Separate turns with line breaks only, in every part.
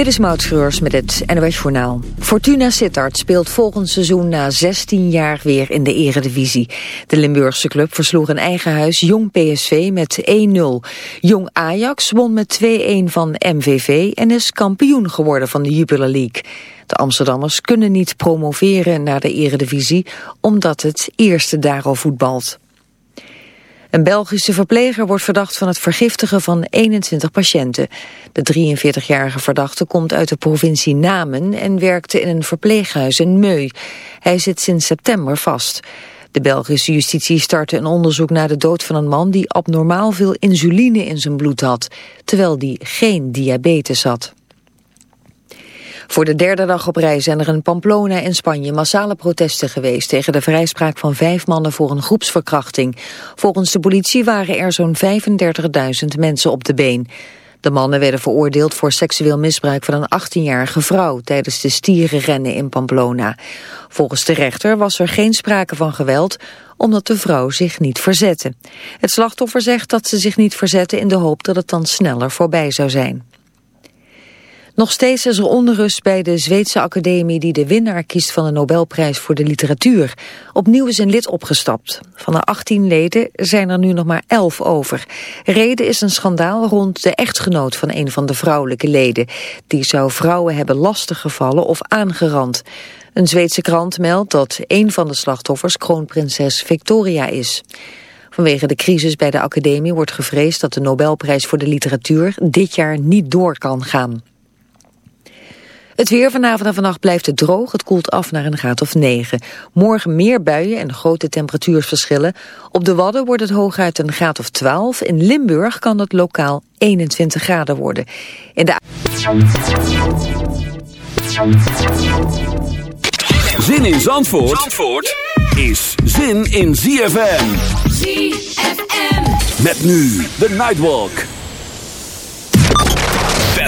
Dit is Maud met het NOS Journaal. Fortuna Sittard speelt volgend seizoen na 16 jaar weer in de eredivisie. De Limburgse club versloeg in eigen huis Jong PSV met 1-0. Jong Ajax won met 2-1 van MVV en is kampioen geworden van de Jupiler League. De Amsterdammers kunnen niet promoveren naar de eredivisie omdat het eerste daar al voetbalt. Een Belgische verpleger wordt verdacht van het vergiftigen van 21 patiënten. De 43-jarige verdachte komt uit de provincie Namen en werkte in een verpleeghuis in Meu. Hij zit sinds september vast. De Belgische justitie startte een onderzoek naar de dood van een man die abnormaal veel insuline in zijn bloed had, terwijl die geen diabetes had. Voor de derde dag op rij zijn er in Pamplona in Spanje massale protesten geweest tegen de vrijspraak van vijf mannen voor een groepsverkrachting. Volgens de politie waren er zo'n 35.000 mensen op de been. De mannen werden veroordeeld voor seksueel misbruik van een 18-jarige vrouw tijdens de stierenrennen in Pamplona. Volgens de rechter was er geen sprake van geweld omdat de vrouw zich niet verzette. Het slachtoffer zegt dat ze zich niet verzette in de hoop dat het dan sneller voorbij zou zijn. Nog steeds is er onrust bij de Zweedse academie die de winnaar kiest van de Nobelprijs voor de literatuur. Opnieuw is een lid opgestapt. Van de 18 leden zijn er nu nog maar 11 over. Reden is een schandaal rond de echtgenoot van een van de vrouwelijke leden. Die zou vrouwen hebben lastiggevallen of aangerand. Een Zweedse krant meldt dat een van de slachtoffers kroonprinses Victoria is. Vanwege de crisis bij de academie wordt gevreesd dat de Nobelprijs voor de literatuur dit jaar niet door kan gaan. Het weer vanavond en vannacht blijft het droog. Het koelt af naar een graad of 9. Morgen meer buien en grote temperatuursverschillen. Op de Wadden wordt het hooguit een graad of 12. In Limburg kan het lokaal 21 graden worden. In de...
Zin in Zandvoort, Zandvoort is zin in ZFM. ZFM. Met nu de Nightwalk.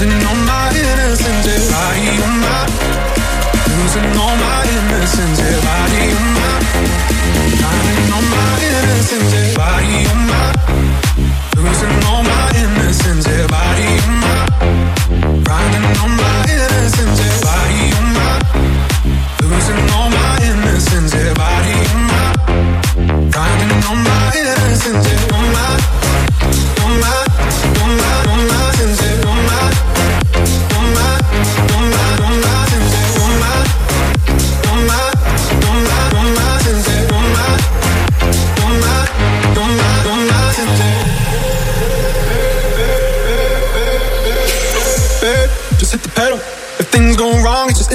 finding all my innocence. Yeah, body of mine, losing all my innocence. Yeah, body of mine, finding all my innocence. Yeah, body of mine, losing all my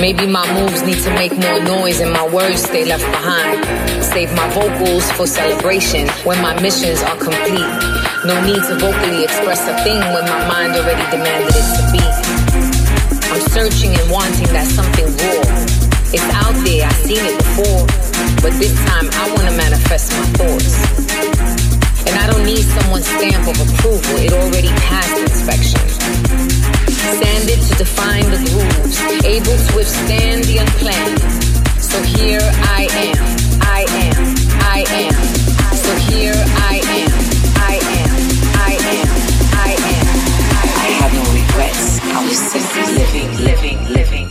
Maybe my moves need to make more noise and my words stay left behind. Save my vocals for celebration when my missions are complete. No need to vocally express a thing when my mind already demanded it to be. I'm searching and wanting that something raw. It's out there, I've seen it before. But this time I wanna manifest my thoughts. And I don't need someone's stamp of approval, it already passed inspection sanded to define the grooves, able to withstand the unplanned. So here I am, I am, I am. So here I am, I am, I am, I am. I have no regrets. I was simply living, living, living,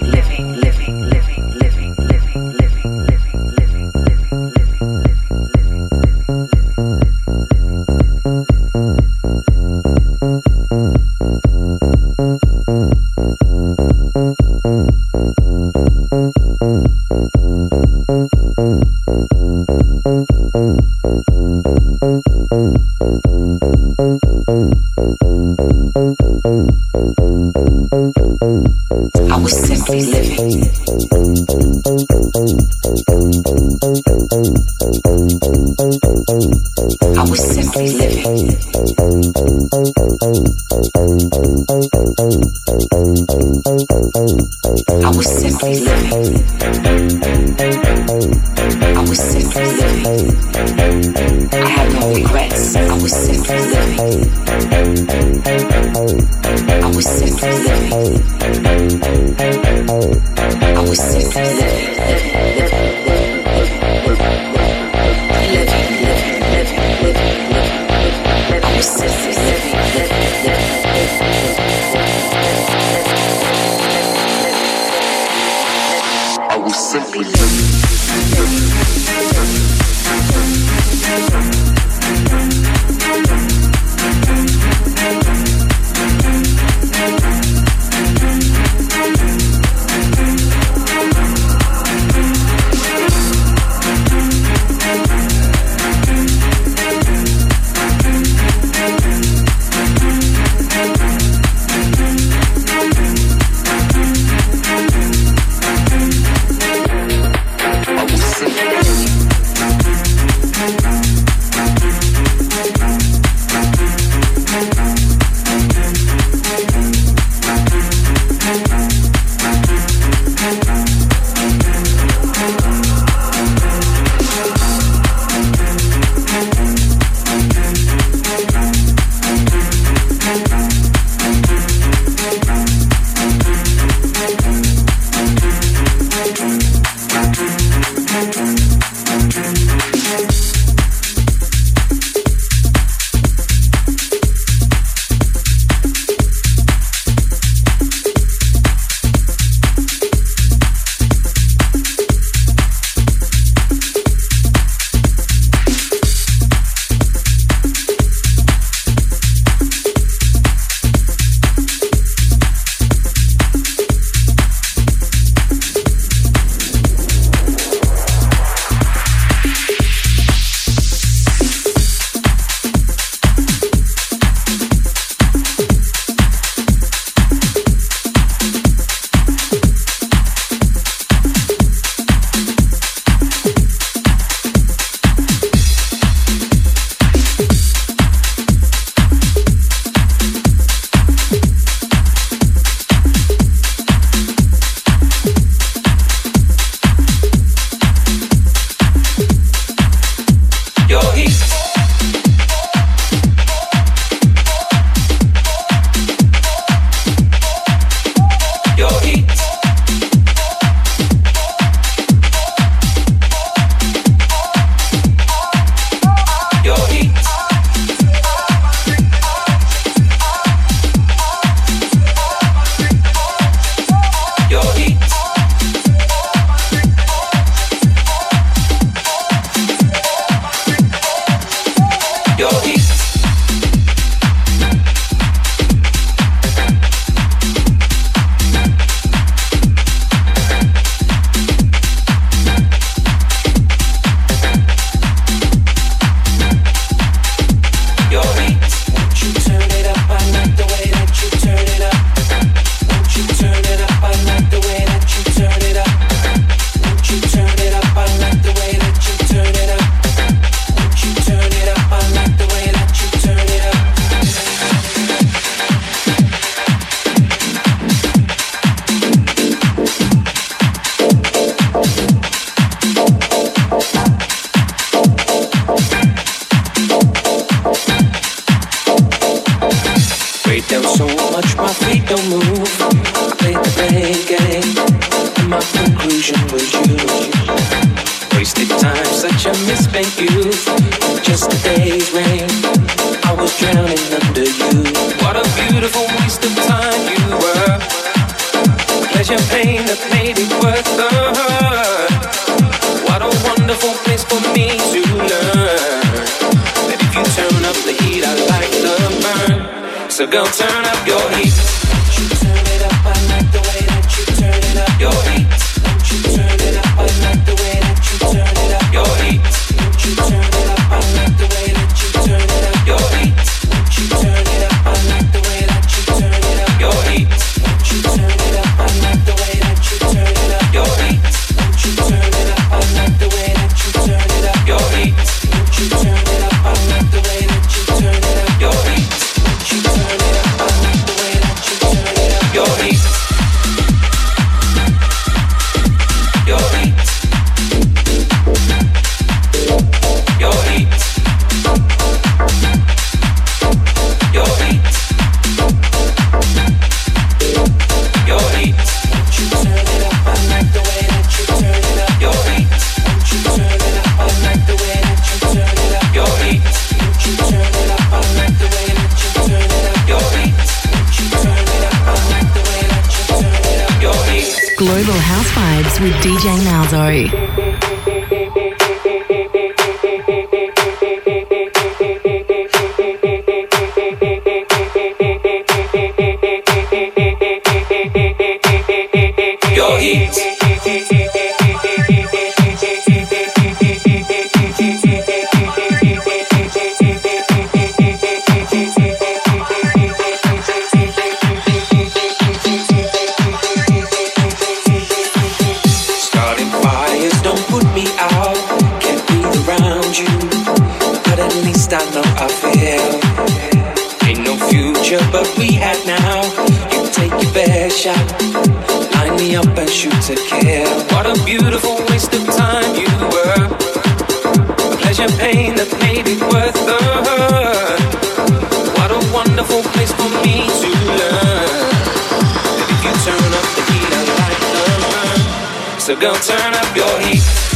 Thank you, just a day's rain. I was drowning under you. What a beautiful waste of time you were. Pleasure, pain that made it worth the hurt. What a wonderful place for me to learn. If you turn up the heat, I like the burn. So go turn up your heat. You turn it up, I like the way that you turn it up your heat.
with DJ Malzo.
wish you took care. What a beautiful waste of time you were. A pleasure pain that made it worth the hurt. What a wonderful place for me to learn. And if you turn up the heat, I like the burn. So go turn up your heat.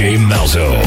DJ Malzo.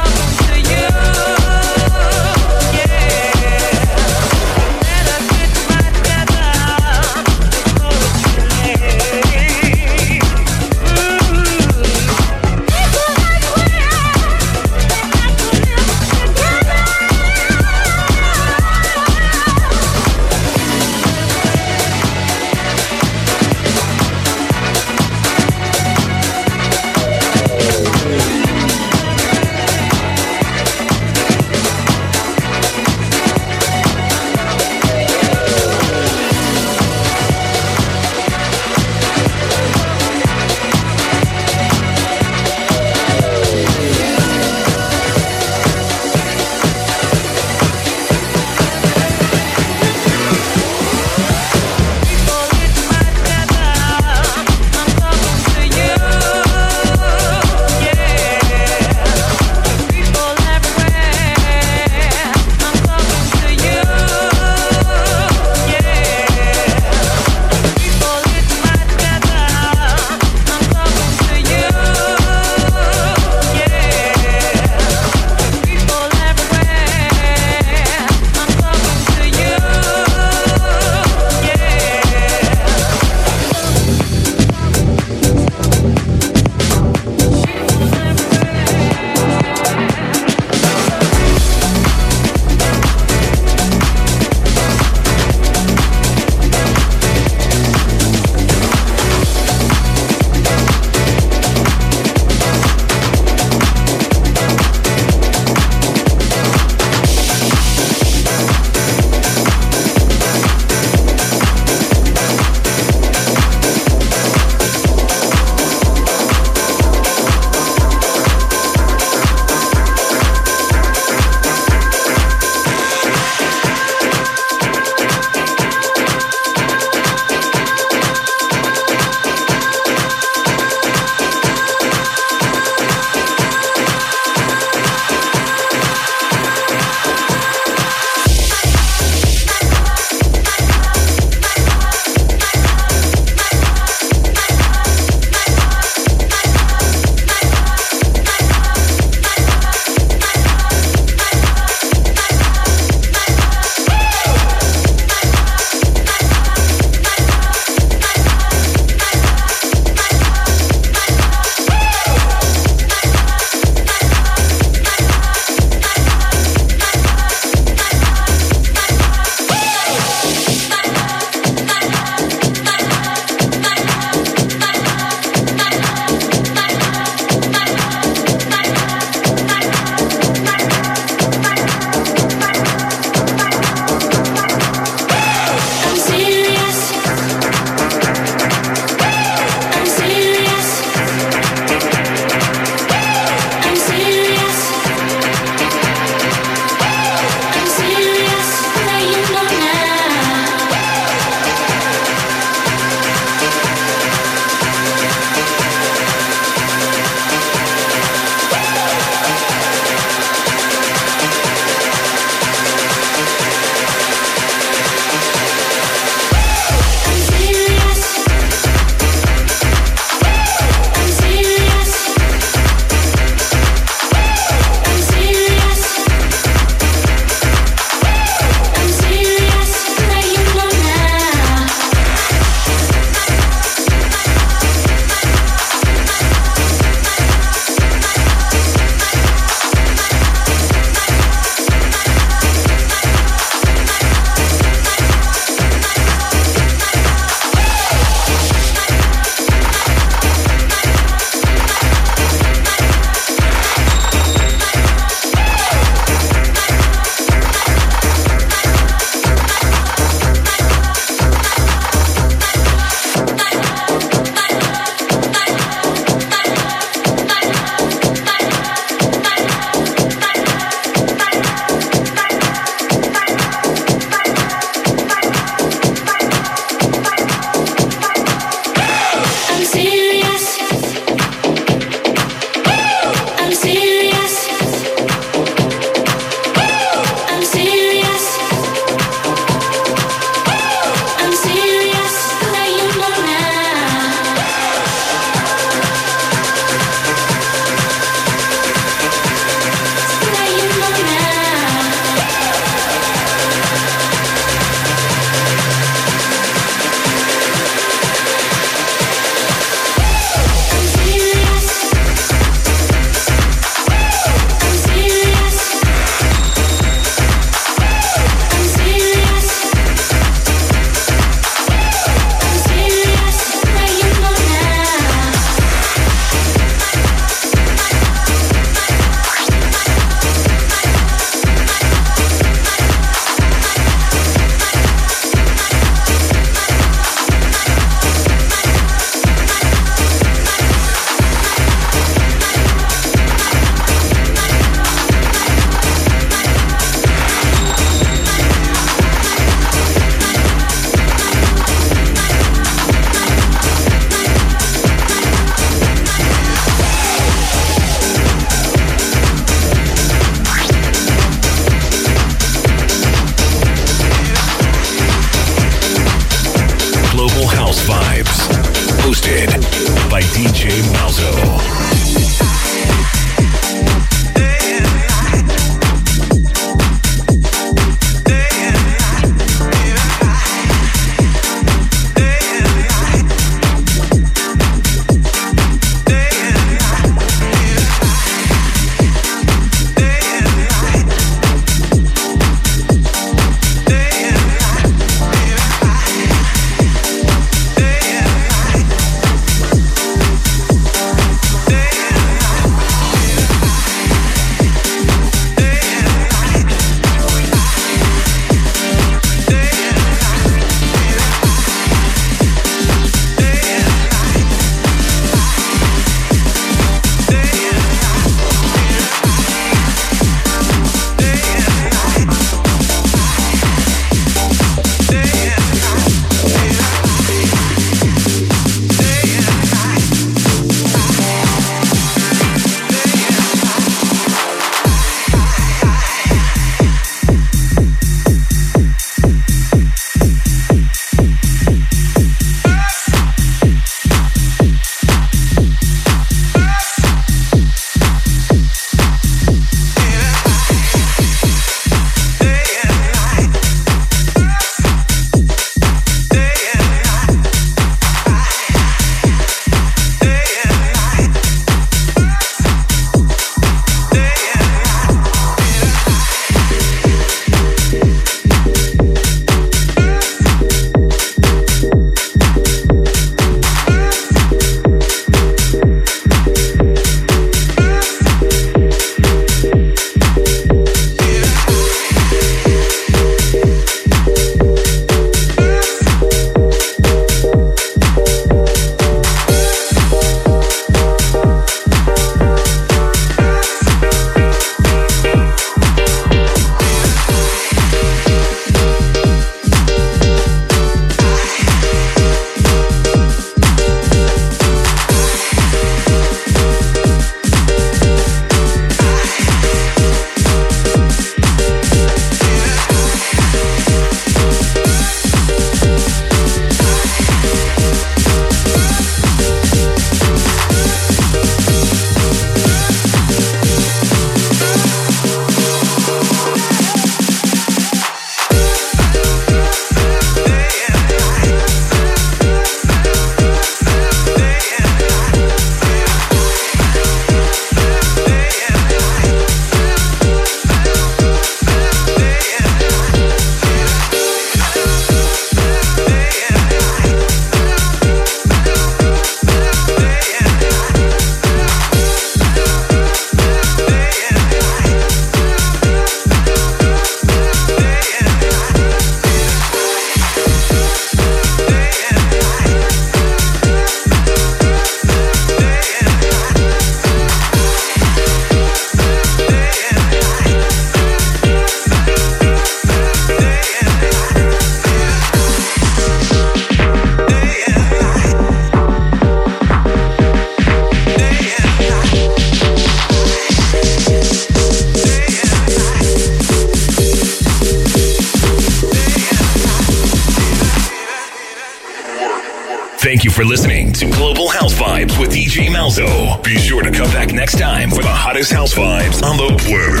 You for listening to Global House Vibes with DJ Malzo. Be sure to come back next time for the hottest house vibes on the planet.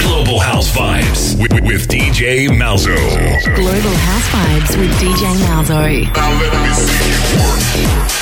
Global House Vibes with, with, with DJ Malzo.
Global House Vibes with DJ Malzo.
Now let me see you